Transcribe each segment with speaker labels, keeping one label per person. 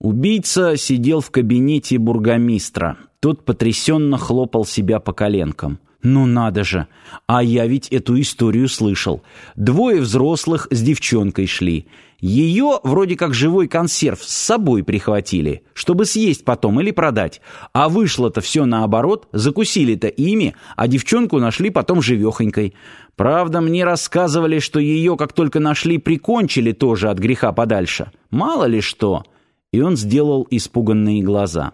Speaker 1: Убийца сидел в кабинете бургомистра. Тот потрясенно хлопал себя по коленкам. Ну надо же! А я ведь эту историю слышал. Двое взрослых с девчонкой шли. Ее вроде как живой консерв с собой прихватили, чтобы съесть потом или продать. А вышло-то все наоборот, закусили-то ими, а девчонку нашли потом живехонькой. Правда, мне рассказывали, что ее, как только нашли, прикончили тоже от греха подальше. Мало ли что. И он сделал испуганные глаза.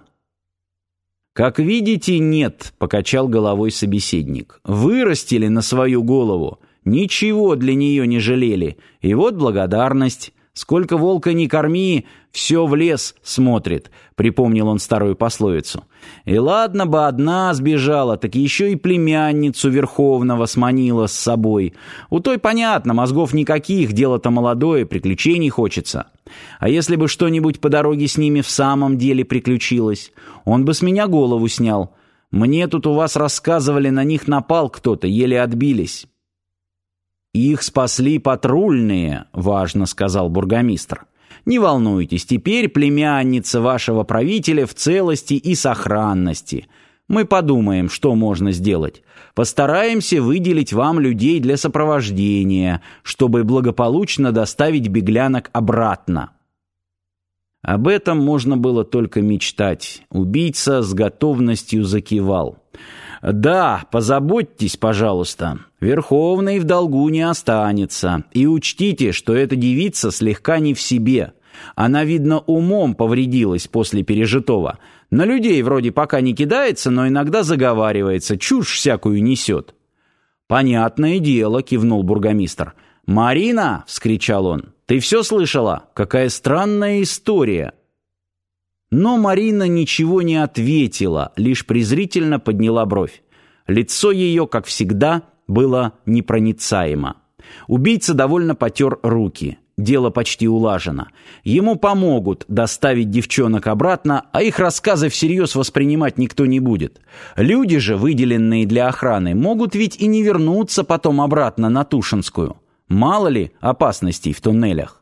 Speaker 1: «Как видите, нет», — покачал головой собеседник. «Вырастили на свою голову. Ничего для нее не жалели. И вот благодарность. Сколько волка не корми, все в лес смотрит, припомнил он старую пословицу. И ладно бы одна сбежала, так еще и племянницу Верховного сманила с собой. У той понятно, мозгов никаких, дело-то молодое, приключений хочется. А если бы что-нибудь по дороге с ними в самом деле приключилось, он бы с меня голову снял. Мне тут у вас рассказывали, на них напал кто-то, еле отбились. «Их спасли патрульные», — важно сказал бургомистр. «Не волнуйтесь, теперь племянница вашего правителя в целости и сохранности. Мы подумаем, что можно сделать. Постараемся выделить вам людей для сопровождения, чтобы благополучно доставить беглянок обратно». Об этом можно было только мечтать. Убийца с готовностью закивал. «Да, позаботьтесь, пожалуйста. Верховный в долгу не останется. И учтите, что эта девица слегка не в себе. Она, видно, умом повредилась после пережитого. На людей вроде пока не кидается, но иногда заговаривается, чушь всякую несет». «Понятное дело», — кивнул бургомистр. «Марина!» — вскричал он. «Ты все слышала? Какая странная история!» Но Марина ничего не ответила, лишь презрительно подняла бровь. Лицо ее, как всегда, было непроницаемо. Убийца довольно потер руки. Дело почти улажено. Ему помогут доставить девчонок обратно, а их рассказы всерьез воспринимать никто не будет. Люди же, выделенные для охраны, могут ведь и не вернуться потом обратно на Тушинскую. Мало ли опасностей в туннелях.